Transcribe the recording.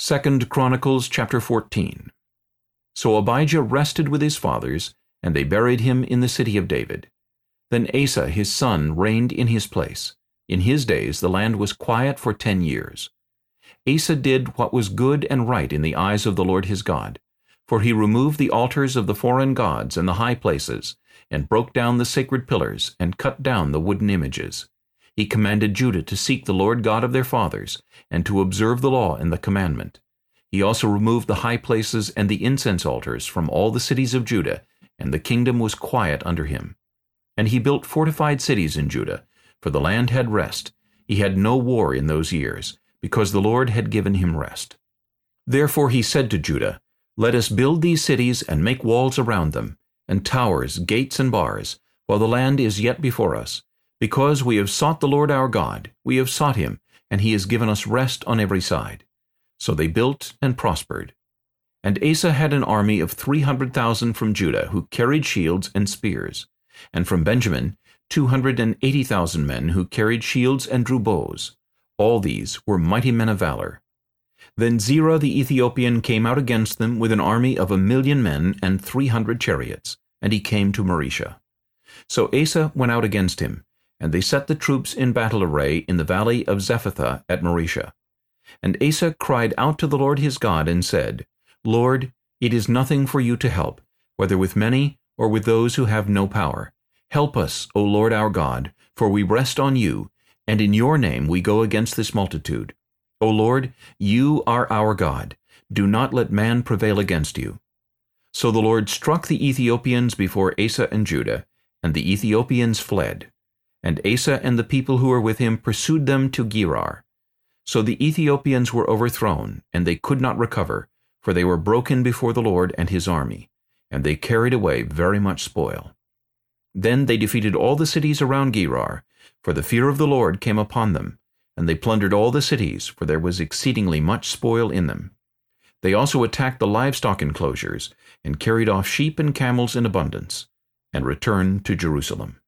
2 Chronicles chapter 14 So Abijah rested with his fathers, and they buried him in the city of David. Then Asa his son reigned in his place. In his days the land was quiet for ten years. Asa did what was good and right in the eyes of the Lord his God, for he removed the altars of the foreign gods and the high places, and broke down the sacred pillars, and cut down the wooden images. He commanded Judah to seek the Lord God of their fathers, and to observe the law and the commandment. He also removed the high places and the incense altars from all the cities of Judah, and the kingdom was quiet under him. And he built fortified cities in Judah, for the land had rest. He had no war in those years, because the Lord had given him rest. Therefore he said to Judah, Let us build these cities and make walls around them, and towers, gates, and bars, while the land is yet before us. Because we have sought the Lord our God, we have sought him, and he has given us rest on every side. So they built and prospered. And Asa had an army of three hundred thousand from Judah, who carried shields and spears, and from Benjamin two hundred and eighty thousand men who carried shields and drew bows. All these were mighty men of valor. Then Zerah the Ethiopian came out against them with an army of a million men and three hundred chariots, and he came to Mareshah. So Asa went out against him, and they set the troops in battle array in the valley of Zephathah at Mareshah. And Asa cried out to the Lord his God, and said, Lord, it is nothing for you to help, whether with many or with those who have no power. Help us, O Lord our God, for we rest on you, and in your name we go against this multitude. O Lord, you are our God. Do not let man prevail against you. So the Lord struck the Ethiopians before Asa and Judah, and the Ethiopians fled. And Asa and the people who were with him pursued them to Gerar. So the Ethiopians were overthrown, and they could not recover, for they were broken before the Lord and his army, and they carried away very much spoil. Then they defeated all the cities around Gerar, for the fear of the Lord came upon them, and they plundered all the cities, for there was exceedingly much spoil in them. They also attacked the livestock enclosures, and carried off sheep and camels in abundance, and returned to Jerusalem.